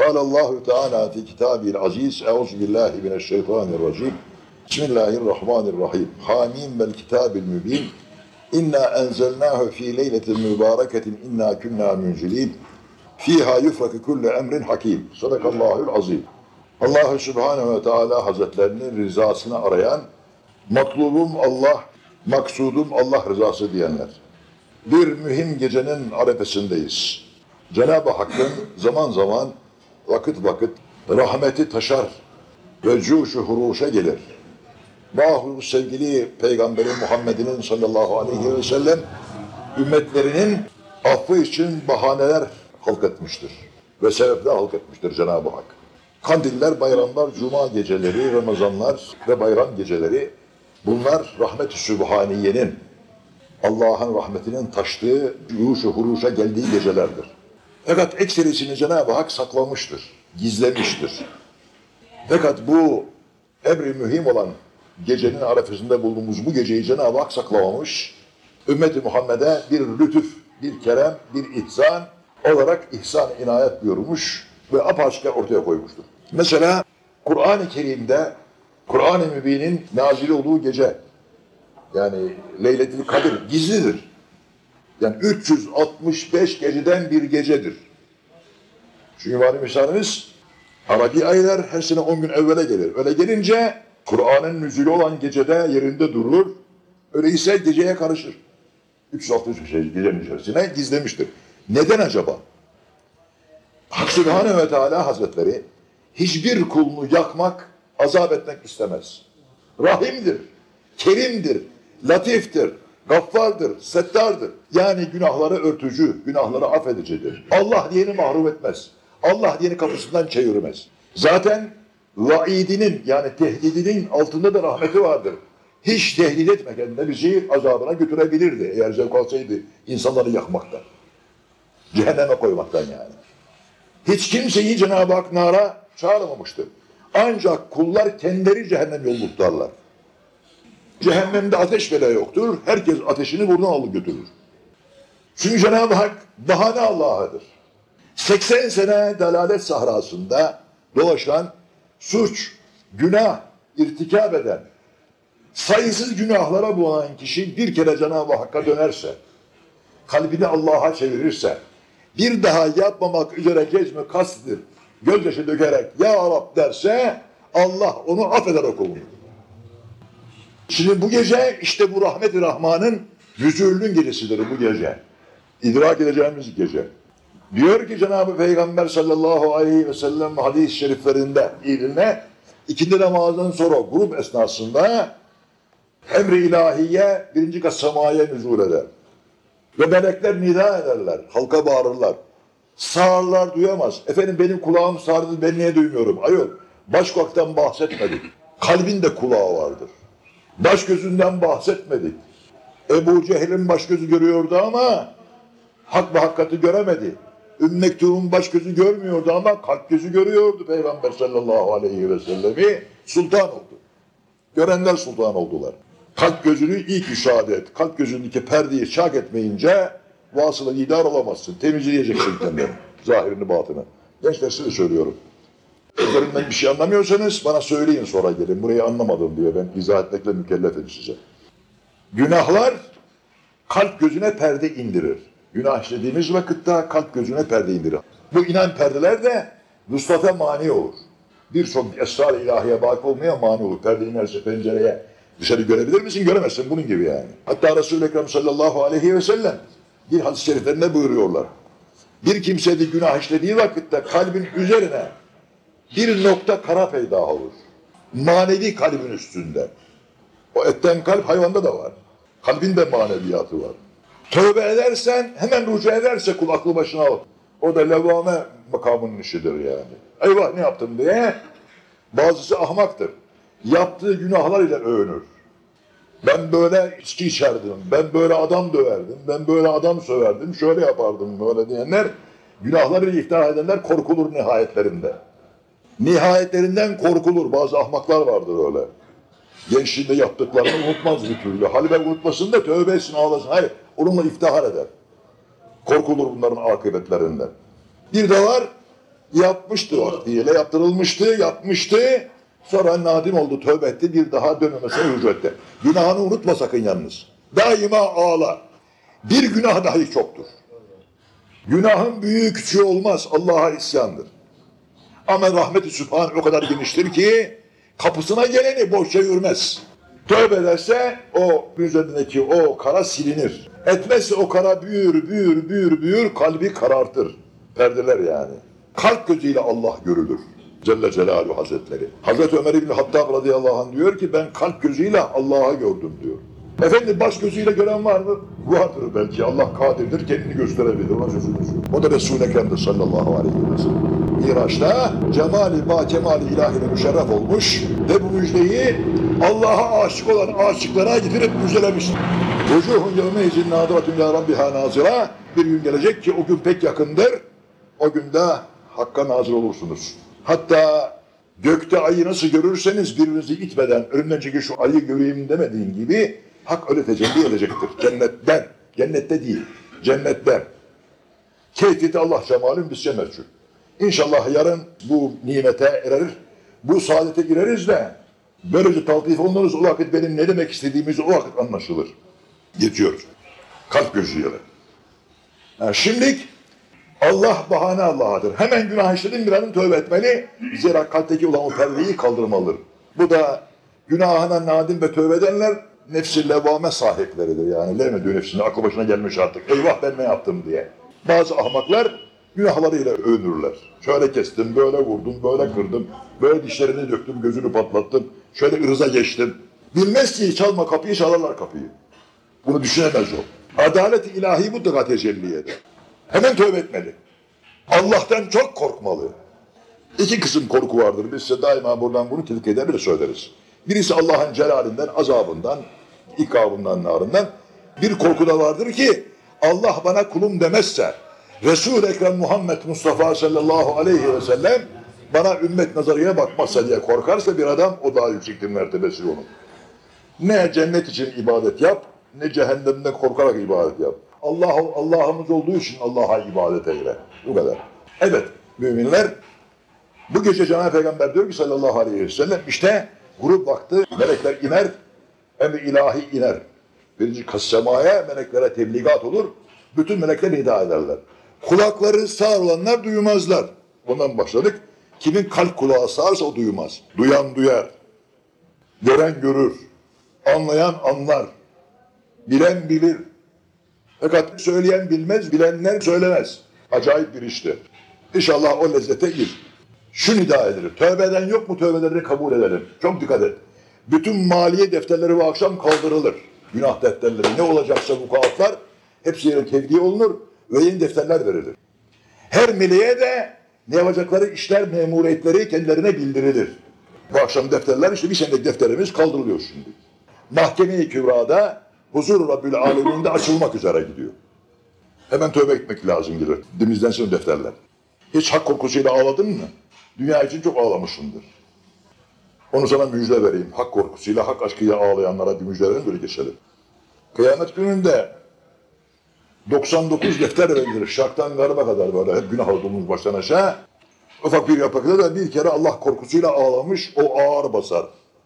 قال الله تعالى في كتابه العزيز أعوذ بالله من الشيطان الرجيم بسم الله الرحمن الرحيم حاميم والكتاب المبين إنا أنزلناه في ليلة مباركة إنا كنا منزلين فيها يفرك كل أمر حكيم صدق الله العظيم Allah Subhanahu ve Teala Hazretlerinin rızasını arayan, matlubum Allah, maksudum Allah rızası diyenler. Bir mühim gecenin arefesindeyiz. Cenab-ı Hakk'ın zaman zaman, vakit vakit rahmeti taşar ve cuşu huruşa gelir. Bahu sevgili Peygamberi Muhammed'in sallallahu aleyhi ve sellem ümmetlerinin affı için bahaneler halk etmiştir. Ve sebepler halk etmiştir Cenab-ı Hak. Kandiller, bayramlar, cuma geceleri, Ramazanlar ve bayram geceleri bunlar rahmet-i Sübhaniye'nin Allah'ın rahmetinin taştığı, yuşu huruşa geldiği gecelerdir. Fakat ekserisini Cenab-ı Hak saklamıştır, gizlemiştir. Fakat bu emri mühim olan gecenin arefesinde bulunduğumuz bu geceyi Cenab-ı Hak saklamamış, ümmeti Muhammed'e bir lütuf, bir kerem, bir ihsan olarak ihsan inayet buyurmuş ve apaçık ortaya koymuştur. Mesela Kur'an-ı Kerim'de Kur'an-ı Mübin'in nazil olduğu gece yani Leyletül Kadir gizlidir. Yani 365 geceden bir gecedir. Çünkü var misalimiz Arabi aylar her sene 10 gün evvele gelir. Öyle gelince Kur'an'ın nüzülü olan gecede yerinde durur. Öyleyse geceye karışır. 365 gecenin içerisine gizlemiştir. Neden acaba? Hak Sübhanehu ve Teala Hazretleri hiçbir kulunu yakmak, azap etmek istemez. Rahimdir, kerimdir, latiftir, gaffardır, settardır. Yani günahları örtücü, günahları affedicidir. Allah diyeni mahrum etmez. Allah diyeni kapısından çevirmez. Zaten vaidinin yani tehdidinin altında da rahmeti vardır. Hiç tehdit etmeden de bizi azabına götürebilirdi eğer zevk alsaydı insanları yakmaktan. Cehenneme koymaktan yani. Hiç kimseyi Cenab-ı Hak nara çağırmamıştır. Ancak kullar kendileri cehennem yolu tutarlar. Cehennemde ateş bile yoktur. Herkes ateşini buradan alıp götürür. Çünkü Cenab-ı Hak bahane Allah'adır. 80 sene dalalet sahrasında dolaşan, suç, günah, irtikap eden, sayısız günahlara bulanan kişi bir kere Cenab-ı Hakk'a dönerse, kalbini Allah'a çevirirse, bir daha yapmamak üzere gezme kastdır, gözyaşı dökerek Ya Rab derse Allah onu affeder o kulunu. Şimdi bu gece işte bu rahmet-i Rahman'ın nüzulünün gecesidir bu gece. İdrak edeceğimiz gece. Diyor ki Cenab-ı Peygamber sallallahu aleyhi ve sellem hadis-i şeriflerinde iline ikindi namazdan sonra grup esnasında emri ilahiye birinci kat semaya nüzul eder. Ve melekler nida ederler, halka bağırırlar. Sağırlar duyamaz. Efendim benim kulağım sağırdı, ben niye duymuyorum? Ayol, baş kulaktan bahsetmedik. Kalbin de kulağı vardır. Baş gözünden bahsetmedik. Ebu Cehil'in baş gözü görüyordu ama hak ve hakikati göremedi. Ümmü baş gözü görmüyordu ama kalp gözü görüyordu Peygamber sallallahu aleyhi ve sellemi. Sultan oldu. Görenler sultan oldular. Kalp gözünü ilk müşahede et. Kalp gözündeki perdeyi şak etmeyince vasıla idar olamazsın. Temizleyeceksin kendini. Zahirini batını. Gençler size söylüyorum. Üzerinden bir şey anlamıyorsanız bana söyleyin sonra gelin. Burayı anlamadım diye ben izah etmekle mükellefim size. Günahlar kalp gözüne perde indirir. Günah işlediğimiz vakitte kalp gözüne perde indirir. Bu inen perdeler de vuslata mani olur. Birçok esrar ilahiye baki olmaya mani olur. Perde inerse pencereye dışarı görebilir misin? Göremezsin bunun gibi yani. Hatta Resul-i Ekrem sallallahu aleyhi ve sellem bir hadis-i şeriflerinde buyuruyorlar. Bir kimse de günah işlediği vakitte kalbin üzerine bir nokta kara peyda olur. Manevi kalbin üstünde. O etten kalp hayvanda da var. Kalbin de maneviyatı var. Tövbe edersen hemen rücu ederse kul aklı başına al. O da levame makamının işidir yani. Eyvah ne yaptım diye. Bazısı ahmaktır. Yaptığı günahlar ile övünür. Ben böyle içki içerdim, ben böyle adam döverdim, ben böyle adam söverdim, şöyle yapardım böyle diyenler, günahları iftihar edenler korkulur nihayetlerinde. Nihayetlerinden korkulur. Bazı ahmaklar vardır öyle. Gençliğinde yaptıklarını unutmaz bir türlü. Ben unutmasın da tövbe etsin ağlasın. Hayır, onunla iftihar eder. Korkulur bunların akıbetlerinden. Bir de var, Yapmıştı vaktiyle, yaptırılmıştı, yapmıştı. Sonra nadim oldu, tövbe etti, bir daha dönmemesine rücu etti. Günahını unutma sakın yalnız. Daima ağla. Bir günah dahi çoktur. Günahın büyüğü küçüğü olmaz, Allah'a isyandır. Ama rahmeti sübhan o kadar geniştir ki kapısına geleni boş çevirmez. Tövbe ederse o üzerindeki o kara silinir. Etmezse o kara büyür, büyür, büyür, büyür, kalbi karartır. Perdeler yani. Kalp gözüyle Allah görülür. Celle Celaluhu Hazretleri. Hazreti Ömer İbni Hattab radıyallahu anh diyor ki ben kalp gözüyle Allah'a gördüm diyor. Efendim baş gözüyle gören var mı? Vardır belki. Allah kadirdir, kendini gösterebilir. Ona yok. O da Resul-i Ekrem'dir sallallahu aleyhi ve sellem. Miraç'ta cemali ma kemali ilahine müşerref olmuş ve bu müjdeyi Allah'a aşık olan aşıklara getirip müjdelemiş. Vucuhun yevme izin nadiratun ya rabbiha nazira. Bir gün gelecek ki o gün pek yakındır. O günde Hakk'a nazır olursunuz. Hatta gökte ayı nasıl görürseniz birbirinizi itmeden önümden çekil şu ayı göreyim demediğin gibi Hak öyle tecelli edecektir. Cennetten. Cennette değil. Cennetten. Keyfiyeti Allah cemalün biz meçhul. İnşallah yarın bu nimete erer, bu saadete gireriz de böylece taltif olunuruz. O vakit benim ne demek istediğimiz o vakit anlaşılır. Geçiyoruz. Kalp gözüyle. Yani şimdilik Allah bahane Allah'adır. Hemen günah işledin bir an tövbe etmeli. Zira kalpteki olan o perdeyi kaldırmalıdır. Bu da günahına nadim ve tövbe edenler nefsi levvame sahipleridir yani. Levmedü nefsine aklı başına gelmiş artık. Eyvah ben ne yaptım diye. Bazı ahmaklar günahlarıyla övünürler. Şöyle kestim, böyle vurdum, böyle kırdım, böyle dişlerini döktüm, gözünü patlattım, şöyle ırza geçtim. Bilmez ki çalma kapıyı, çalarlar kapıyı. Bunu düşünemez o. Adalet-i ilahi mutlaka tecelli eder. Hemen tövbe etmeli. Allah'tan çok korkmalı. İki kısım korku vardır. Biz size daima buradan bunu tedik eder ve söyleriz. Birisi Allah'ın celalinden, azabından, ikabından, narından. Bir korku da vardır ki Allah bana kulum demezse, Resul-i Ekrem Muhammed Mustafa sallallahu aleyhi ve sellem bana ümmet nazarıya bakmazsa diye korkarsa bir adam o daha yüksektir mertebesi onun. Ne cennet için ibadet yap, ne cehennemden korkarak ibadet yap. Allah Allah'ımız olduğu için Allah'a ibadet eyle. Bu kadar. Evet müminler bu gece Cenab-ı Peygamber diyor ki sallallahu aleyhi ve sellem işte grup vakti melekler iner emri ilahi iner. Birinci kassemaya meleklere tebligat olur. Bütün melekler nida ederler. Kulakları sağır olanlar duymazlar. Ondan başladık. Kimin kalp kulağı sağırsa o duymaz. Duyan duyar. Gören görür. Anlayan anlar. Bilen bilir. Fakat söyleyen bilmez, bilenler söylemez. Acayip bir işti. İnşallah o lezzete gir. Şu nida edilir. Tövbeden yok mu tövbelerini kabul edelim. Çok dikkat et. Bütün maliye defterleri bu akşam kaldırılır. Günah defterleri ne olacaksa bu kağıtlar hepsi yerine tevdi olunur ve yeni defterler verilir. Her meleğe de ne yapacakları işler memuriyetleri kendilerine bildirilir. Bu akşam defterler işte bir senelik defterimiz kaldırılıyor şimdi. Mahkeme-i Kübra'da huzur Rabbül Alemin'de açılmak üzere gidiyor. Hemen tövbe etmek lazım gelir. Dimizden sonra defterler. Hiç hak korkusuyla ağladın mı? Dünya için çok ağlamışsındır. Onu sana müjde vereyim. Hak korkusuyla, hak aşkıyla ağlayanlara bir müjde verin böyle geçelim. Kıyamet gününde 99 defter verilir. Şarktan garba kadar böyle hep günah olduğumuz baştan aşağı. Ufak bir yaprakta da bir kere Allah korkusuyla ağlamış o ağır basar.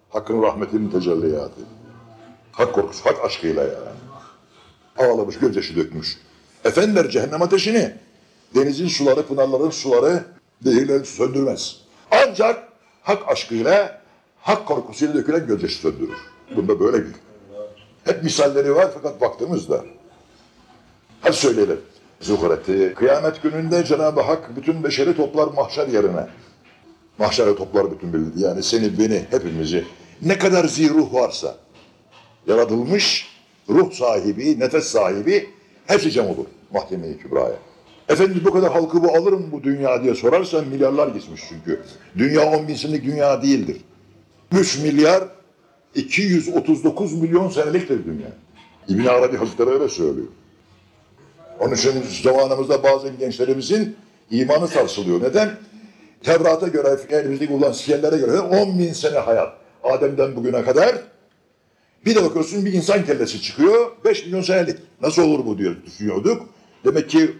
Hakkın rahmetinin tecelliyatı. Hak korkusu, hak aşkıyla yani. Ağlamış, gözyaşı dökmüş. Efendiler cehennem ateşini, denizin suları, pınarların suları, zehirleri söndürmez. Ancak hak aşkıyla, hak korkusuyla dökülen gözyaşı söndürür. Bunda böyle bir. Hep misalleri var fakat baktığımızda. Hadi söyleyelim. Zuhreti. Kıyamet gününde Cenab-ı Hak bütün beşeri toplar mahşer yerine. Mahşere toplar bütün bildi. Yani seni, beni, hepimizi. Ne kadar zihruh varsa yaratılmış ruh sahibi, nefes sahibi hepsi cem olur mahkeme-i kübraya. Efendim bu kadar halkı bu alır mı bu dünya diye sorarsan milyarlar geçmiş çünkü. Dünya 10 bin senelik dünya değildir. 3 milyar 239 milyon seneliktir dünya. İbn Arabi Hazretleri öyle söylüyor. Onun için zamanımızda bazı gençlerimizin imanı sarsılıyor. Neden? Tevrat'a göre, elimizdeki olan siyerlere göre 10 bin sene hayat. Adem'den bugüne kadar. Bir de bakıyorsun bir insan kellesi çıkıyor. 5 milyon senelik. Nasıl olur bu diyor düşünüyorduk. Demek ki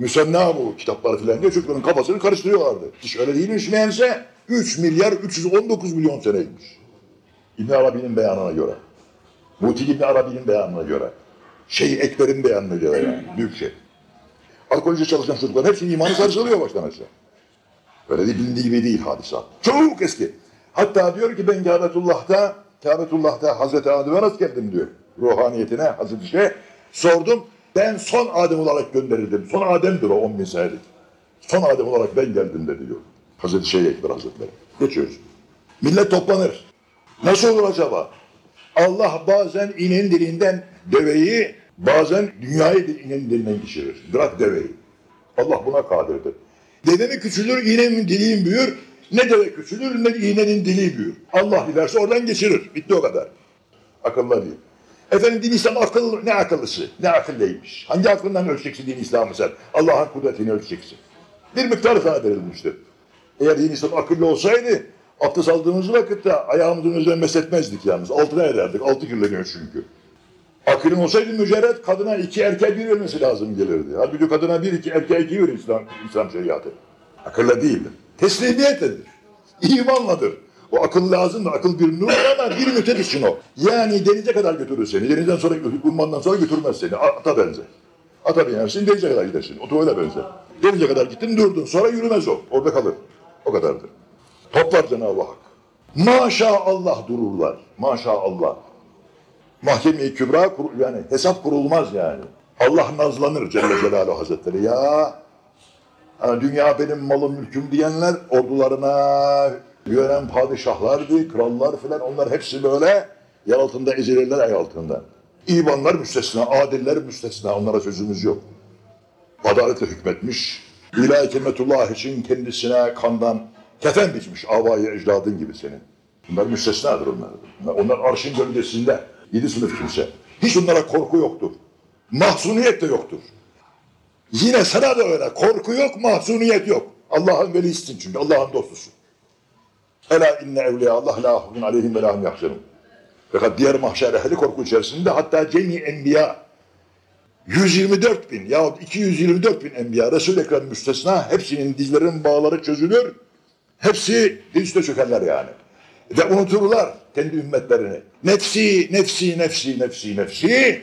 Müsenna bu kitaplar filan diye çocukların kafasını karıştırıyorlardı. Hiç öyle değilmiş meğerse 3 milyar 319 milyon seneymiş. İbn Arabi'nin beyanına göre. Muti İbn Arabi'nin beyanına göre. Şeyh Ekber'in beyanına göre yani. Büyük şey. Arkeoloji çalışan çocukların hepsinin imanı sarsılıyor baştan aşağı. Öyle değil, bilindiği gibi değil hadisa. Çok eski. Hatta diyor ki ben Kâbetullah'ta, Kâbetullah'ta Hazreti Adem'e nasıl geldim diyor. Ruhaniyetine Hazreti Şey. Sordum, ben son Adem olarak gönderildim. Son Adem'dir o 10 bin senelik. Son Adem olarak ben geldim dedi diyor. Hazreti Şeyh Ekber Hazretleri. Geçiyoruz. Millet toplanır. Nasıl olur acaba? Allah bazen inen dilinden deveyi, bazen dünyayı inen dilinden geçirir. Bırak deveyi. Allah buna kadirdir. Deve mi küçülür, iğne mi diliğin büyür? Ne deve küçülür, ne iğnenin diliği büyür. Allah dilerse oradan geçirir. Bitti o kadar. Akıllı değil. Efendim din İslam akıl, ne akıllısı, ne akıllıymış. Hangi aklından ölçeceksin din İslam'ı sen? Allah'ın kudretini ölçeceksin. Bir miktar sana verilmiştir. Eğer din İslam akıllı olsaydı, abdest aldığımız vakitte ayağımızın üzerine mesletmezdik yalnız. Altına ederdik, altı kirleniyor çünkü. Akılın olsaydı mücerret kadına iki erkek bir vermesi lazım gelirdi. Halbuki kadına bir iki erkeğe iki verir İslam, İslam şeriatı. Akılla değildir. Teslimiyetledir. İmanladır. O akıl lazım da akıl bir nur ama bir müddet için o. Yani denize kadar götürür seni. Denizden sonra, ummandan sonra götürmez seni. Ata benzer. Ata binersin denize kadar gidersin. Otomobile benzer. Denize kadar gittin durdun sonra yürümez o. Orada kalır. O kadardır. Toplar Cenab-ı Hak. Maşallah dururlar. Maşallah. Mahkeme-i Kübra yani hesap kurulmaz yani. Allah nazlanır Celle Celaluhu Hazretleri. Ya yani dünya benim malım mülküm diyenler ordularına yönen padişahlardı, krallar filan onlar hepsi böyle yer altında ezilirler ay altında. İbanlar müstesna, adiller müstesna onlara sözümüz yok. Adaletle hükmetmiş. İlahi kelimetullah için kendisine kandan kefen biçmiş abayı ecdadın gibi senin. Bunlar müstesnadır onlar. Onlar arşın gölgesinde. Yedi sınıf kimse. Hiç onlara korku yoktur. Mahzuniyet de yoktur. Yine sana da öyle. Korku yok, mahzuniyet yok. Allah'ın velisisin çünkü. Allah'ın dostusun. Ela inne evliya Allah la hukun aleyhim ve lahum yahzenun. Fakat diğer mahşer ehli korku içerisinde hatta cemi enbiya 124 bin yahut 224 bin enbiya Resul-i Ekrem müstesna hepsinin dizlerin bağları çözülür. Hepsi diz üstüne çökerler yani. Ve unuturlar kendi ümmetlerini. Nefsi, nefsi, nefsi, nefsi, nefsi.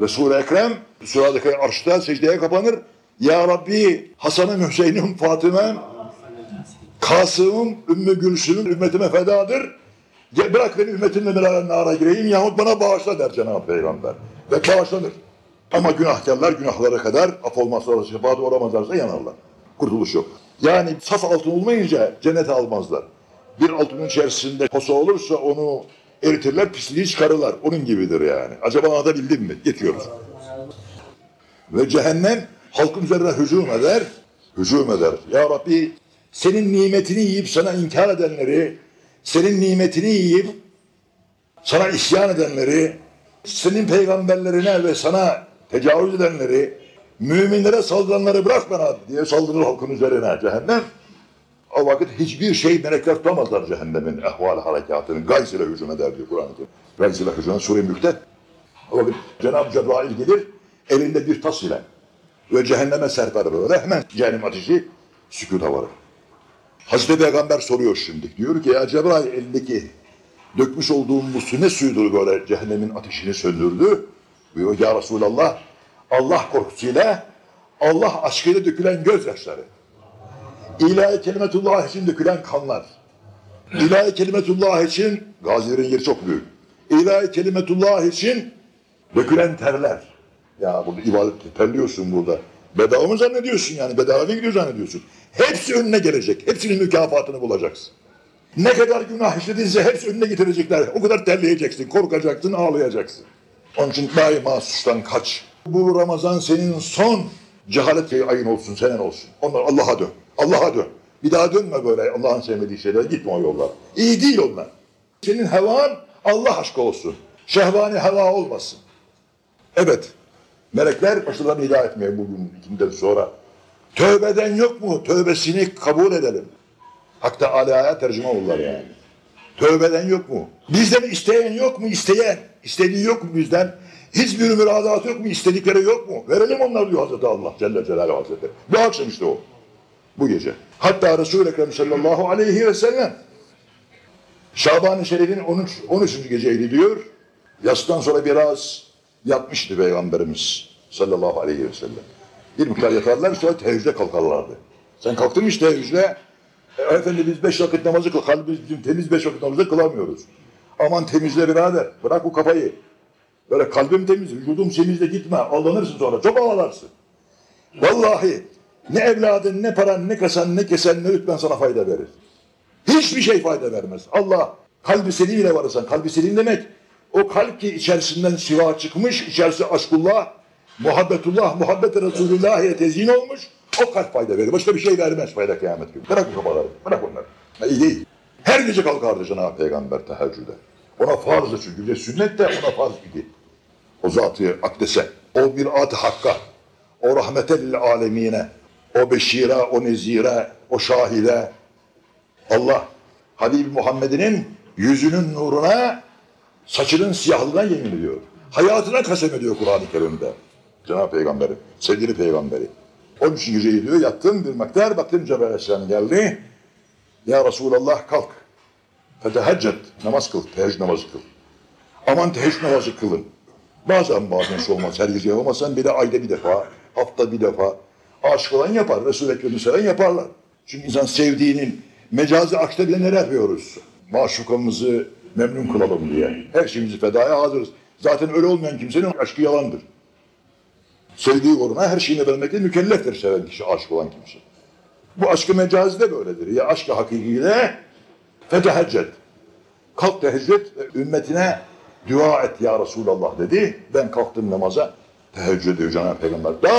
Resul-i Ekrem sıradaki arşta secdeye kapanır. Ya Rabbi Hasan'ım, Hüseyin'im, Fatıma'm, Kasım'ım, Ümmü Gülsüm'üm ümmetime fedadır. Gel, bırak beni ümmetimle beraber nara gireyim yahut bana bağışla der Cenab-ı Peygamber. Ve bağışlanır. Ama günahkarlar günahlara kadar af olmazsa şefaat uğramazlarsa yanarlar. Kurtuluş yok. Yani saf altın olmayınca cennete almazlar. Bir altının içerisinde posa olursa onu eritirler, pisliği çıkarırlar. Onun gibidir yani. Acaba anlatabildim mi? Geçiyoruz. Ve cehennem halkın üzerine hücum eder. Hücum eder. Ya Rabbi senin nimetini yiyip sana inkar edenleri, senin nimetini yiyip sana isyan edenleri, senin peygamberlerine ve sana tecavüz edenleri, müminlere saldıranları bırak bana diye saldırır halkın üzerine cehennem. O vakit hiçbir şey melekler tutamazlar cehennemin ehval harekatını. Gays ile hücum eder diyor Kur'an-ı Kerim. Gays ile hücum Sure-i Mülk'te. O vakit Cenab-ı Cebrail gelir elinde bir tas ile ve cehenneme serper böyle hemen cehennem ateşi sükuta varır. Hazreti Peygamber soruyor şimdi. Diyor ki ya Cebrail elindeki dökmüş olduğum bu su ne suyudur böyle cehennemin ateşini söndürdü. Diyor ya Resulallah Allah korkusuyla Allah aşkıyla dökülen gözyaşları. İlahi kelimetullah için dökülen kanlar. İlahi kelimetullah için gazilerin yeri çok büyük. İlahi kelimetullah için dökülen terler. Ya burada ibadet terliyorsun burada. Bedava mı zannediyorsun yani? Bedava gidiyor zannediyorsun. Hepsi önüne gelecek. Hepsinin mükafatını bulacaksın. Ne kadar günah işledinse hepsi önüne getirecekler. O kadar terleyeceksin, korkacaksın, ağlayacaksın. Onun için daima suçtan kaç. Bu Ramazan senin son cehalet ayın olsun, senen olsun. Onlar Allah'a dön. Allah'a dön. Bir daha dönme böyle Allah'ın sevmediği şeylere. Gitme o yollar. İyi değil onlar. Senin hevan Allah aşkı olsun. Şehvani heva olmasın. Evet. Melekler başlarını hidayet etmeye bugün ikinden sonra. Tövbeden yok mu? Tövbesini kabul edelim. Hak Teala'ya tercüme olurlar yani. Tövbeden yok mu? Bizden isteyen yok mu? İsteyen. İstediği yok mu bizden? Hiçbir müradat yok mu? İstedikleri yok mu? Verelim onlar diyor Hazreti Allah Celle Celaluhu Hazretleri. Bu akşam işte o. Bu gece. Hatta Resul-i Ekrem sallallahu aleyhi ve sellem Şaban-ı Şerif'in 13. 13. geceydi diyor. Yastan sonra biraz yatmıştı Peygamberimiz sallallahu aleyhi ve sellem. Bir miktar yatarlar sonra teheccüde kalkarlardı. Sen kalktın mı işte teheccüde? E, efendi biz beş vakit namazı kıl. Halbuki bizim temiz beş vakit namazı kılamıyoruz. Aman temizle birader. Bırak bu kafayı. Böyle kalbim temiz, vücudum temizle gitme. Aldanırsın sonra. Çok ağlarsın. Vallahi ne evladın, ne paran, ne kasan, ne kesen, ne rütben sana fayda verir. Hiçbir şey fayda vermez. Allah kalbi selim ile varırsan, kalbi selim demek o kalp ki içerisinden siva çıkmış, içerisi aşkullah, muhabbetullah, muhabbet Resulullah'ya tezyin olmuş, o kalp fayda verir. Başka bir şey vermez fayda kıyamet günü. Bırak bu kafaları, bırak onları. Ha, iyi değil. Her gece kalkardı Cenab-ı Peygamber teheccüde. Ona farzdı çünkü. de Sünnet de ona farz idi. O zatı akdese, o bir ad hakka, o rahmete lil alemine, o beşire, o nezire, o şahide. Allah Habib Muhammed'in yüzünün nuruna, saçının siyahlığına yemin ediyor. Hayatına kasem ediyor Kur'an-ı Kerim'de. Cenab-ı Peygamberi, sevgili peygamberi. 13. geceyi diyor, yattım bir miktar, baktım Cebrail Aleyhisselam geldi. Ya Resulallah kalk. Feteheccet, namaz kıl, teheccüd namazı kıl. Aman teheccüd namazı kılın. Bazen bazen şey olmaz, her gece yapamazsan bile ayda bir defa, hafta bir defa. Aşık olan yapar, Resul-i Ekrem'i seven yaparlar. Çünkü insan sevdiğinin mecazi akşta bile neler yapıyoruz? Maşukamızı memnun kılalım diye. Her şeyimizi fedaya hazırız. Zaten öyle olmayan kimsenin aşkı yalandır. Sevdiği uğruna her şeyini vermekle mükelleftir seven kişi, aşık olan kimse. Bu aşkı mecazi de böyledir. Ya aşkı hakikiyle feteheccet. Kalk teheccüd, ümmetine dua et ya Resulallah dedi. Ben kalktım namaza. Teheccüd ediyor Cenab-ı Peygamber. Da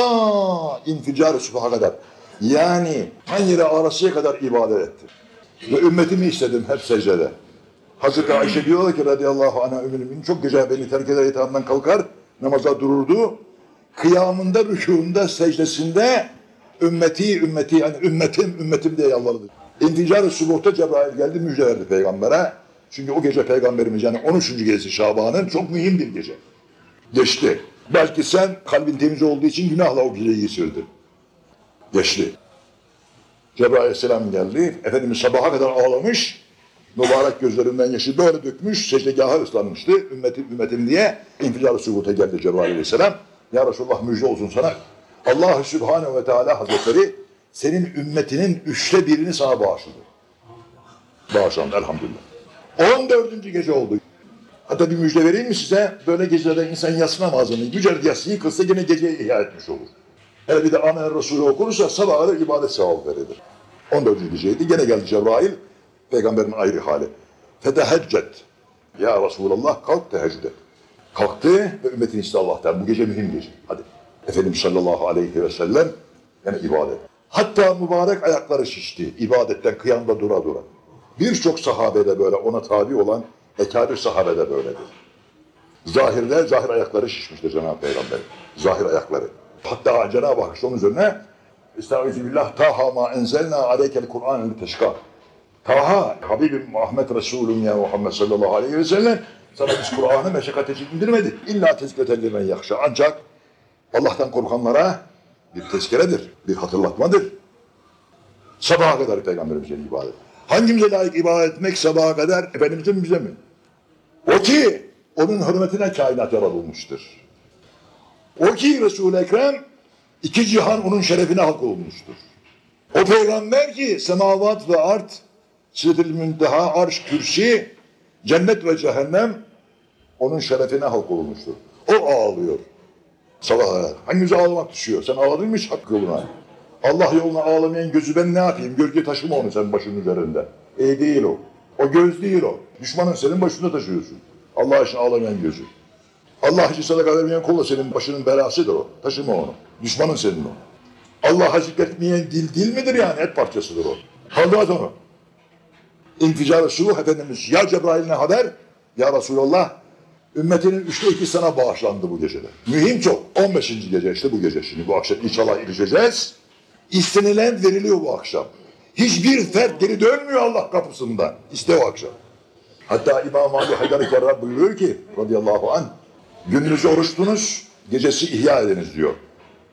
inficar-ı kadar. Yani yere arasıya kadar ibadet ettim. Ve ümmetimi istedim hep secdede. Hazreti Ayşe diyor ki radıyallahu anh'a ümmimin çok gece beni terk eder yatağından kalkar, namaza dururdu. Kıyamında, rükûunda, secdesinde ümmeti, ümmeti, yani ümmetim, ümmetim diye yalvardı. İnticar-ı subuhta Cebrail geldi, müjde verdi peygambere. Çünkü o gece peygamberimiz yani 13. gecesi Şaban'ın çok mühim bir gece. Geçti. Belki sen kalbin temiz olduğu için günahla o geceyi geçirdin. Geçti. Cebrail aleyhisselam geldi. Efendimiz sabaha kadar ağlamış. Mübarek gözlerinden yaşı böyle dökmüş. Secdegaha ıslanmıştı. Ümmetim, ümmetim diye inficar-ı subuta geldi Cebrail aleyhisselam. Ya Resulullah müjde olsun sana. Allah Sübhanehu ve Teala Hazretleri senin ümmetinin üçte birini sana bağışladı. Bağışlandı elhamdülillah. 14. gece oldu. Hatta bir müjde vereyim mi size? Böyle gecelerde insan yatsı namazını, mücerred yatsıyı kılsa yine geceyi ihya etmiş olur. Hele bir de Amen Resulü okursa sabaha da ibadet sevabı verilir. 14. geceydi. Gene geldi Cebrail. Peygamberin ayrı hali. Feteheccet. Ya Resulallah kalk teheccüd et. Kalktı ve ümmetin iste Allah'tan. Bu gece mühim gece. Hadi. Efendimiz sallallahu aleyhi ve sellem yani ibadet. Hatta mübarek ayakları şişti. ibadetten kıyamda dura dura. Birçok sahabede böyle ona tabi olan ekabir sahabede böyledir. Zahirde zahir ayakları şişmiştir Cenab-ı Peygamber. Zahir ayakları. Hatta Cenab-ı Hak onun üzerine Estaizu billah taha ma enzelna aleykel Kur'an teşka. Taha Habibim Ahmet Resulüm ya Muhammed sallallahu aleyhi ve sellem sana biz Kur'an'ı meşakkate indirmedik. İlla tezketen limen yakşa. Ancak Allah'tan korkanlara bir tezkeredir, bir hatırlatmadır. Sabaha kadar Peygamberimizin ibadet. Hangimize layık ibadet etmek sabaha kadar? Efendimizin bize mi? O ki onun hürmetine kainat yaratılmıştır. O ki Resul-i Ekrem iki cihan onun şerefine hak olmuştur. O peygamber ki semavat ve art, sidril münteha, arş, kürsi, cennet ve cehennem onun şerefine hak olmuştur. O ağlıyor. Sabah hangimize ağlamak düşüyor? Sen ağladın mı hiç hak yoluna? Allah yoluna ağlamayan gözü ben ne yapayım? Gölge taşıma onu sen başının üzerinde. E değil o. O göz değil o. Düşmanın senin başında taşıyorsun. Allah için ağlamayan gözü. Allah için sadaka vermeyen kolla senin başının belasıdır o. Taşıma onu. Düşmanın senin o. Allah'a zikretmeyen dil dil midir yani? Et parçasıdır o. Kaldırat onu. İnficar-ı suluh Efendimiz ya Cebrail'ine haber ya Resulallah ümmetinin üçte iki sana bağışlandı bu gecede. Mühim çok. 15. gece işte bu gece şimdi. Bu akşam inşallah ilişeceğiz. İstenilen veriliyor bu akşam. Hiçbir fert geri dönmüyor Allah kapısından. İşte o akşam. Hatta İmam Ali Haydar-ı buyuruyor ki radıyallahu anh Gündüzü oruçtunuz, gecesi ihya ediniz diyor.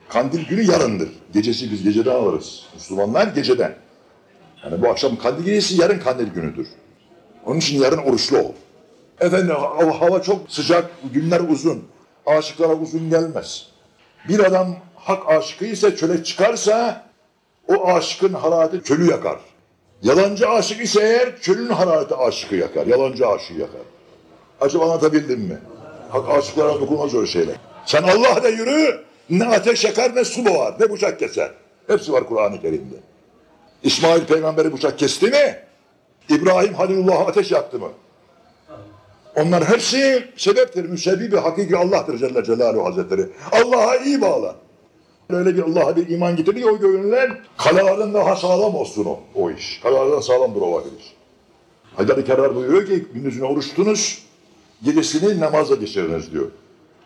Kandil günü yarındır. Gecesi biz geceden alırız. Müslümanlar geceden. Yani bu akşam kandil gecesi yarın kandil günüdür. Onun için yarın oruçlu ol. Efendim hava, çok sıcak, günler uzun. Aşıklara uzun gelmez. Bir adam hak aşıkı ise çöle çıkarsa o aşıkın harareti çölü yakar. Yalancı aşık ise eğer çölün harareti aşıkı yakar. Yalancı aşığı yakar. Acaba anlatabildim mi? Hak aşıklara dokunmaz öyle şeyler. Sen Allah'la yürü, ne ateş yakar ne su boğar, ne bıçak keser. Hepsi var Kur'an-ı Kerim'de. İsmail peygamberi bıçak kesti mi? İbrahim Halilullah ateş yaktı mı? Onlar hepsi sebeptir, müsebbibi hakiki Allah'tır Celle Celaluhu Hazretleri. Allah'a iyi bağla. Öyle bir Allah'a bir iman getirdi o gönüller kalelerden daha sağlam olsun o, o iş. Kalelerden sağlamdır o vakit iş. Haydar-ı Kerrar buyuruyor ki gündüzüne oruç tutunuz, gecesini namazla geçiriniz diyor.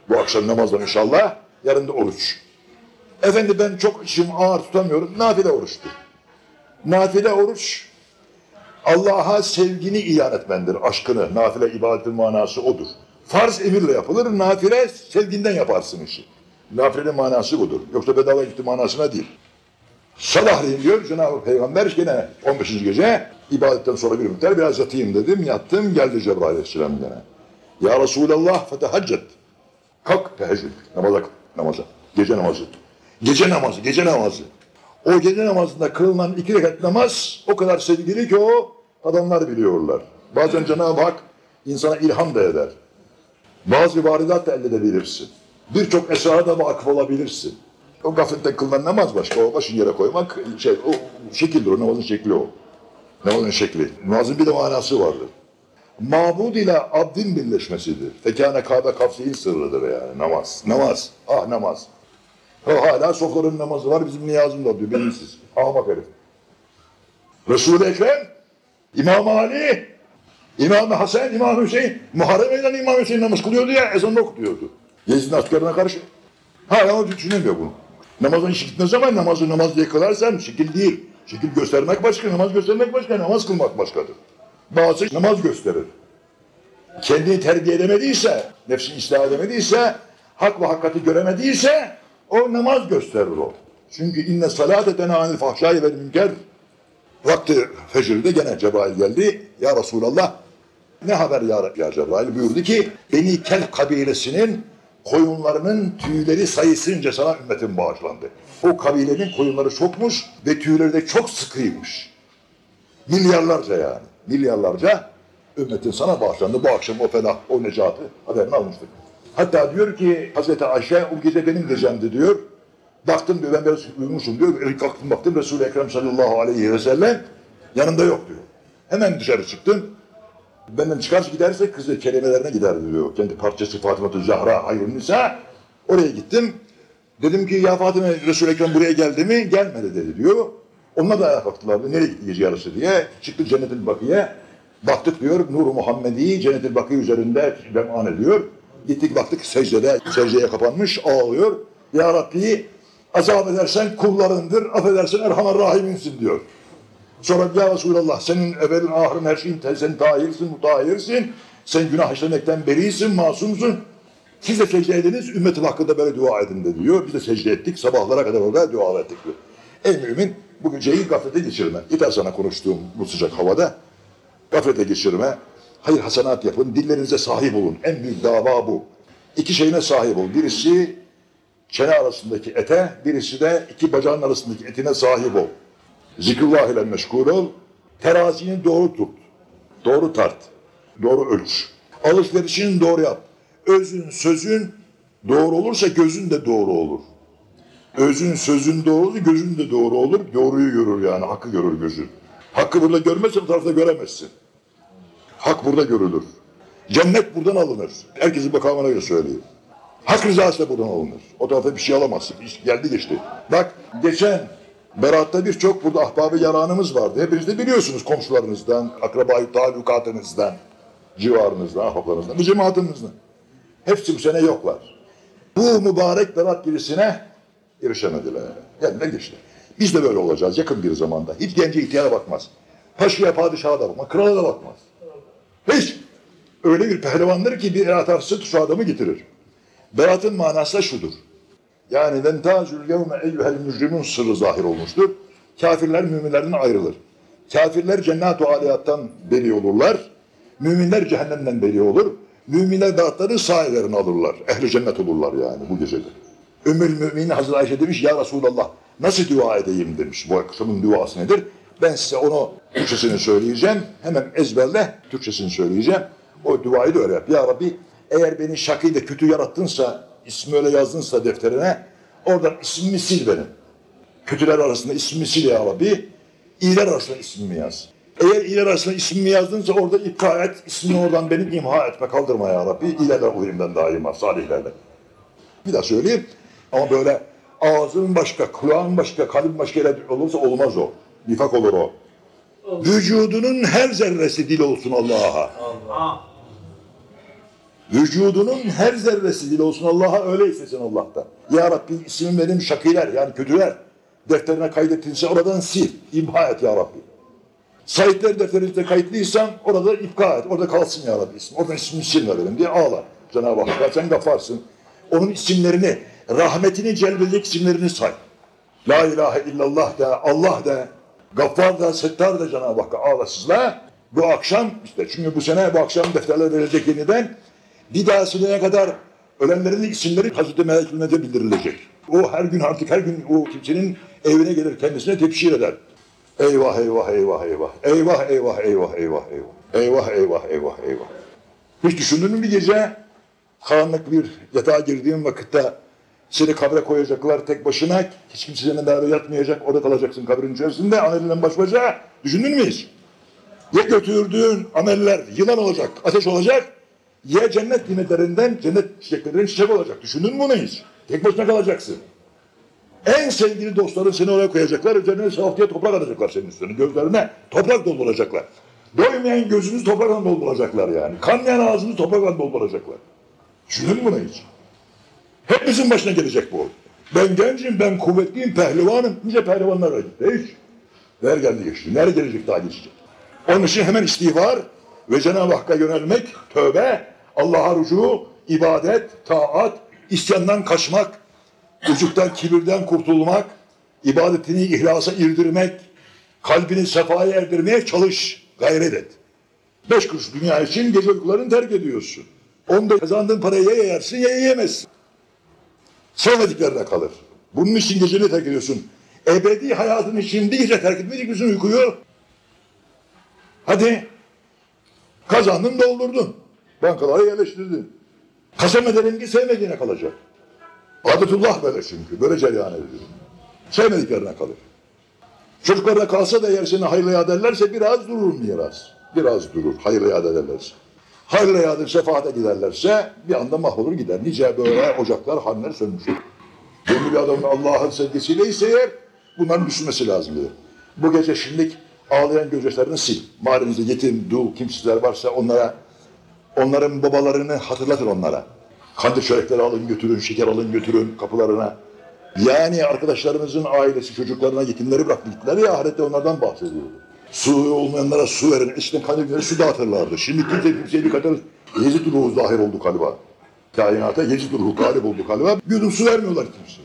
Bu akşam namazdan inşallah, yarın da oruç. Efendi ben çok işim ağır tutamıyorum, nafile oruçtu. Nafile oruç, Allah'a sevgini ilan etmendir, aşkını. Nafile ibadetin manası odur. Farz emirle yapılır, nafile sevginden yaparsın işi. Nafilenin manası budur. Yoksa bedava gitti manasına değil. Sabahleyin diyor Cenab-ı Peygamber gene 15. gece ibadetten sonra bir miktar biraz yatayım dedim. Yattım geldi Cebrail Aleyhisselam gene. Ya Resulallah fetehaccet. Kalk teheccüd. Namaza, namaza. Gece namazı. Gece namazı, gece namazı. O gece namazında kılınan iki rekat namaz o kadar sevgili ki o adamlar biliyorlar. Bazen Cenab-ı Hak insana ilham da eder. Bazı varidat da elde edebilirsin. Birçok esrara da vakıf olabilirsin. O gafletten kılınan namaz başka. O başın yere koymak şey, o şekildir. O namazın şekli o. Namazın şekli. Namazın bir de manası vardır. Mabud ile abdin birleşmesidir. Fekâne kâbe kafsiyin sırrıdır yani namaz. Namaz. Ah namaz. Hala sofranın namazı var bizim niyazım da diyor bilinçsiz. Ahmak herif. Resul-i Ekrem, İmam Ali, İmam Hasan, İmam Hüseyin, Muharrem Eyden İmam Hüseyin namaz kılıyordu ya ezanını okutuyordu. Yezid'in askerine karşı. Hala o düşünemiyor bunu. Namazın işi gitmez ama namazı namaz diye kılarsan şekil değil. Şekil göstermek başka, namaz göstermek başka, namaz kılmak başkadır. Bazı namaz gösterir. Kendini terbiye edemediyse, nefsini ıslah edemediyse, hak ve hakikati göremediyse o namaz gösterir o. Çünkü inne salate tenâ fahşâi vel münker. Vakti fecirde gene Cebrail geldi. Ya Resulallah ne haber ya, ya Cebrail buyurdu ki Beni Kel kabilesinin koyunlarının tüyleri sayısınca sana ümmetin bağışlandı. O kabilenin koyunları çokmuş ve tüyleri de çok sıkıymış. Milyarlarca yani. Milyarlarca ümmetin sana bağışlandı. Bu akşam o felah, o necatı haberini almıştık. Hatta diyor ki Hazreti Ayşe o gece benim gecemdi diyor. Baktım diyor ben biraz uyumuşum diyor. Kalktım baktım Resul-i Ekrem sallallahu aleyhi ve sellem yanında yok diyor. Hemen dışarı çıktım. Benden çıkarsa giderse kızı kelimelerine gider diyor. Kendi parçası Fatıma Zahra Hayrun Nisa. Oraya gittim. Dedim ki ya Fatıma Resul-i Ekrem buraya geldi mi? Gelmedi dedi diyor. Onlar da ayağa kalktılar. Nereye gitti gece yarısı diye. Çıktı Cennet-ül Bakı'ya. Baktık diyor Nur-u Muhammedi Cennet-ül Bakı üzerinde deman ediyor. Gittik baktık secdede, secdeye kapanmış ağlıyor. Ya Rabbi azap edersen kullarındır, affedersen Erhamer Rahim'insin diyor. Sonra ya Resulallah senin evvelin ahırın her şeyin sen tahirsin, mutahhirsin. Sen günah işlemekten berisin, masumsun. Siz de secde ediniz, ümmetin hakkında böyle dua edin de diyor. Biz de secde ettik, sabahlara kadar orada dua ettik diyor. Ey mümin, bu geceyi gaflete geçirme. Yeter sana konuştuğum bu sıcak havada. Gaflete geçirme. Hayır hasenat yapın, dillerinize sahip olun. En büyük dava bu. İki şeyine sahip ol. Birisi çene arasındaki ete, birisi de iki bacağın arasındaki etine sahip ol. Zikrullah ile meşgul ol. Terazini doğru tut. Doğru tart. Doğru ölç. Alışverişini doğru yap. Özün, sözün doğru olursa gözün de doğru olur. Özün, sözün doğru olur, gözün de doğru olur. Doğruyu görür yani, hakkı görür gözün. Hakkı burada görmezsen bu tarafta göremezsin. Hak burada görülür. Cennet buradan alınır. Herkesin makamına göre söyleyeyim. Hak rızası da buradan alınır. O tarafta bir şey alamazsın. Geldi geçti. Bak geçen Berat'ta birçok burada ahbabı yaranımız vardı. Hepiniz de biliyorsunuz komşularınızdan, akrabayı talukatınızdan, civarınızdan, ahbaplarınızdan, bu cemaatimizden. Hepsi bu sene yoklar. Bu mübarek Berat girisine erişemediler. Geldiler geçti. Biz de böyle olacağız yakın bir zamanda. Hiç gence ihtiyara bakmaz. Paşaya, padişaha da bakmaz. Krala da bakmaz. Öyle bir pehlivandır ki bir el atarsa şu adamı getirir. Beratın manası da şudur. Yani ben tazül yevme eyyuhel mücrimun sırrı zahir olmuştur. Kafirler müminlerden ayrılır. Kafirler cennet-u aliyattan beri olurlar. Müminler cehennemden beri olur. Müminler beratları sağ ellerine alırlar. Ehli cennet olurlar yani bu gecede. Ümmül Müminin Hazreti Ayşe demiş ya Resulallah nasıl dua edeyim demiş. Bu akşamın duası nedir? Ben size onu Türkçesini söyleyeceğim. Hemen ezberle Türkçesini söyleyeceğim. O duayı da öyle yap. Ya Rabbi eğer beni şakıyla kötü yarattınsa, ismi öyle yazdınsa defterine, oradan ismimi sil benim. Kötüler arasında ismimi sil ya Rabbi. İyiler arasında ismimi yaz. Eğer iyiler arasında ismimi yazdınsa orada iptal et, ismini oradan benim imha etme, kaldırma ya Rabbi. İyilerle olayım ben daima, salihlerle. Bir daha söyleyeyim. Ama böyle ağzın başka, kulağın başka, kalbin başka yere olursa olmaz o. Nifak olur o. Vücudunun her zerresi dil olsun Allah'a. Vücudunun her zerresi dil olsun Allah'a öyle istesin Allah'tan. Ya Rabbi ismim benim şakiler yani kötüler. Defterine kaydettinse oradan sil, imha et ya Rabbi. Sahipler defterinde kayıtlıysam orada ipka et, orada kalsın ya Rabbi ismi. Oradan ismini silme benim diye ağla Cenab-ı Hak. Ya sen gaffarsın. Onun isimlerini, rahmetini celbedecek isimlerini say. La ilahe illallah de, Allah de, Gaffar da, Settar da Cenab-ı Hakk'a ağlasızla. Bu akşam işte çünkü bu sene bu akşam defterler verilecek yeniden. Bir daha seneye kadar ölenlerin isimleri Hazreti Melek'ine bildirilecek. O her gün artık her gün o kimsenin evine gelir kendisine tepşir eder. Eyvah eyvah eyvah eyvah. Eyvah eyvah eyvah eyvah eyvah. Eyvah eyvah eyvah eyvah. Hiç düşündün mü bir gece karanlık bir yatağa girdiğin vakitte seni kabre koyacaklar tek başına. Hiç kimse seninle beraber yatmayacak. Orada kalacaksın kabrin içerisinde. Amelden baş başa. Düşündün mü hiç? Ya götürdüğün ameller yılan olacak, ateş olacak. Ya cennet nimetlerinden, cennet çiçeklerinden çiçek olacak. Düşündün bunu hiç? Tek başına kalacaksın. En sevgili dostların seni oraya koyacaklar. Üzerine saf diye toprak atacaklar senin üstüne. Gözlerine toprak dolduracaklar. Doymayan gözünüzü toprakla dolduracaklar yani. Kanlayan ağzını toprakla dolduracaklar. Düşündün bunu hiç? Hepimizin başına gelecek bu. Ben gencim, ben kuvvetliyim, pehlivanım. Nice pehlivanlar var. Hiç. Ver geldi geçti. Nereye gelecek daha geçecek? Onun için hemen istiğfar ve Cenab-ı Hakk'a yönelmek, tövbe, Allah'a rücu, ibadet, taat, isyandan kaçmak, vücuttan, kibirden kurtulmak, ibadetini ihlasa irdirmek, kalbini sefaya erdirmeye çalış, gayret et. Beş kuruş dünya için gece uykularını terk ediyorsun. Onda kazandığın parayı ya yersin ya yiyemezsin. Sevmediklerine kalır. Bunun için geceni terk ediyorsun. Ebedi hayatını şimdi gece terk etmeyecek misin uykuyu? Hadi. Kazandın doldurdun. Bankalara yerleştirdin. Kasem edelim ki sevmediğine kalacak. Adetullah böyle çünkü. Böyle cereyan ediyor. Sevmediklerine kalır. Çocuklarına kalsa da eğer seni hayırlı yad ederlerse biraz durur miras. Biraz durur hayırlı yad ederlerse. Hayırlı yadır sefahate giderlerse bir anda mahvolur gider. Nice böyle ocaklar, hanlar sönmüş. Gönlü bir adamın Allah'ın sevgisiyle ise eğer bunların düşünmesi lazım. Bu gece şimdilik ağlayan gözyaşlarını sil. Mahallenizde yetim, dul, kimsizler varsa onlara, onların babalarını hatırlatın onlara. Kandil çörekleri alın götürün, şeker alın götürün kapılarına. Yani arkadaşlarımızın ailesi, çocuklarına yetimleri bıraktı gittiler ya ahirette onlardan bahsediyordu. Su olmayanlara su verin, eskiden kandilleri su dağıtırlardı. Şimdi kimse kimseye dikkat edin. Yezid ruhu zahir oldu galiba. Kainata Yezid ruhu galip oldu galiba. Bir yudum su vermiyorlar kimse.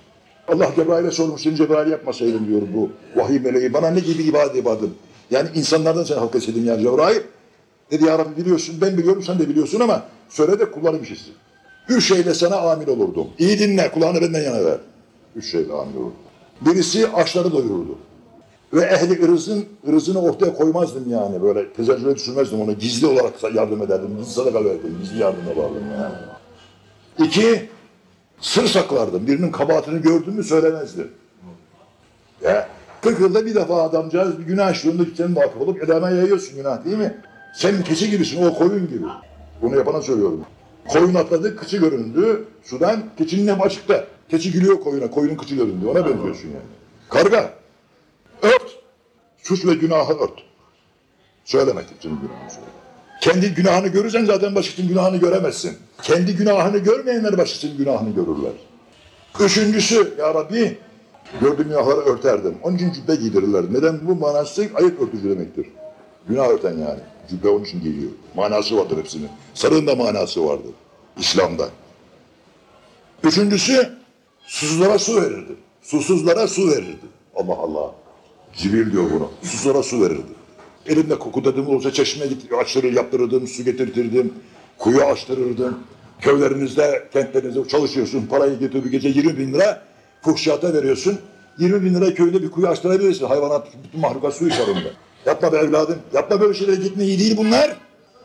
Allah Cebrail'e sormuş, seni Cebrail yapmasaydın diyor bu vahiy meleği. Bana ne gibi ibadet ibadın? Yani insanlardan sen halk etseydin ya Cebrail. Dedi ya Rabbi biliyorsun, ben biliyorum, sen de biliyorsun ama söyle de kullarım işitsin. Üç şeyle sana amil olurdum. İyi dinle, kulağını benden yana ver. Üç şeyle amil olurdum. Birisi açları doyururdu. Ve ehli ırzın, ırzını ortaya koymazdım yani böyle tezeccüre düşürmezdim onu gizli olarak yardım ederdim, gizli sadaka verdim, gizli yardım ederdim yani. İki, sır saklardım. Birinin kabahatini gördün mü söylemezdim. Ya, 40 yılda bir defa adamcağız bir günah işliyorunda sen vakıf olup edame yayıyorsun günah değil mi? Sen keçi gibisin, o koyun gibi. Bunu yapana söylüyorum. Koyun atladı, kıçı göründü sudan, keçinin hem açıkta. Keçi gülüyor koyuna, koyunun kıçı göründü. Ona benziyorsun yani. Karga, ört. Suç ve günahı ört. Söylemek için günahını söyle. Kendi günahını görürsen zaten başkasının günahını göremezsin. Kendi günahını görmeyenler başkasının günahını görürler. Üçüncüsü, Ya Rabbi, gördüğüm günahları örterdim. Onun için cübbe giydirirler. Neden bu manası? Ayıp örtücü demektir. Günah örten yani. Cübbe onun için geliyor. Manası vardır hepsinin. Sarığın da manası vardır. İslam'da. Üçüncüsü susuzlara su verirdi. Susuzlara su verirdi. Allah Allah. Cibril diyor bunu. Susuzlara su verirdi. Elimde koku dedim olsa çeşmeye git, açtırır, yaptırırdım, su getirtirdim. Kuyu açtırırdım. Köylerinizde, kentlerinizde çalışıyorsun, parayı getir bir gece 20 bin lira fuhşiyata veriyorsun. 20 bin lira köyde bir kuyu açtırabilirsin. Hayvanat, bütün mahlukat su içer onda. Yapma be evladım. Yapma böyle şeylere gitme iyi değil bunlar.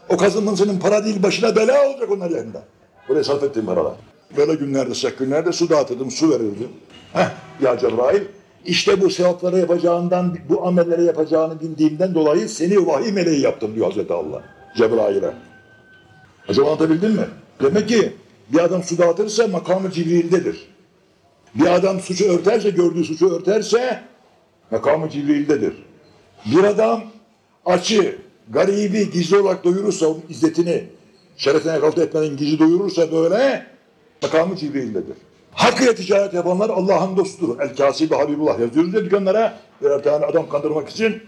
O kazanman senin para değil başına bela olacak onlar yanında. Buraya sarf ettiğim paralar. Böyle günlerde, sıcak günlerde su dağıtırdım, su verirdim. Heh, ya Cebrail, işte bu sevapları yapacağından, bu amelleri yapacağını bildiğimden dolayı seni vahiy meleği yaptım diyor Hazreti Allah. Cebrail'e. Acaba anlatabildim mi? Demek ki bir adam su dağıtırsa makamı Cibril'dedir. Bir adam suçu örterse, gördüğü suçu örterse makamı Cibril'dedir. Bir adam açı, garibi gizli olarak doyurursa onun izzetini, şerefine kaltı etmeden gizli doyurursa böyle makamı Cibril'dedir. Hak ticaret yapanlar Allah'ın dostudur. El Kasib ve Habibullah yazıyoruz ya dükkanlara birer tane adam kandırmak için.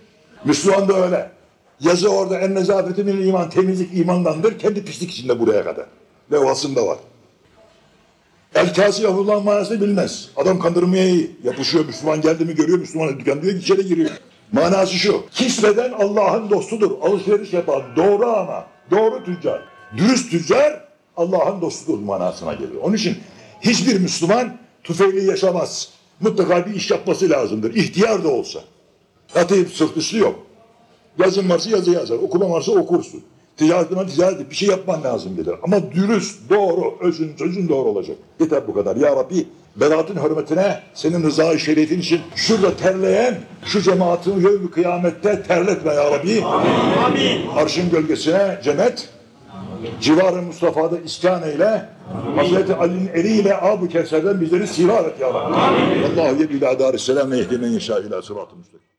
Müslüman da öyle. Yazı orada en nezafeti iman, temizlik imandandır. Kendi pislik içinde buraya kadar. Levhasında var. El Kasib Habibullah manasını bilmez. Adam kandırmaya iyi. Yapışıyor Müslüman geldi mi görüyor Müslüman dükkan diyor içeri giriyor. Manası şu. Kismeden Allah'ın dostudur. Alışveriş yapan doğru ama doğru tüccar. Dürüst tüccar Allah'ın dostudur manasına geliyor. Onun için hiçbir Müslüman tüfeğli yaşamaz. Mutlaka bir iş yapması lazımdır. İhtiyar da olsa. Atayıp sırtısı yok. Yazın varsa yazı yazar. Okuma varsa okursun. Ticaret var ticaret bir şey yapman lazım gelir. Ama dürüst, doğru, özün, sözün doğru olacak. Yeter bu kadar. Ya Rabbi beratın hürmetine senin rıza-i şerifin için şurada terleyen şu cemaatin yevmi kıyamette terletme ya Rabbi. Amin. Arşın gölgesine cennet, civarı Mustafa'da iskan eyle, Hazreti Ali'nin eliyle Abu Kevser'den bizleri sivar et ya Rabbi. Allahu yebi ila darisselam ve yehdine inşa ila sıratı müstakim.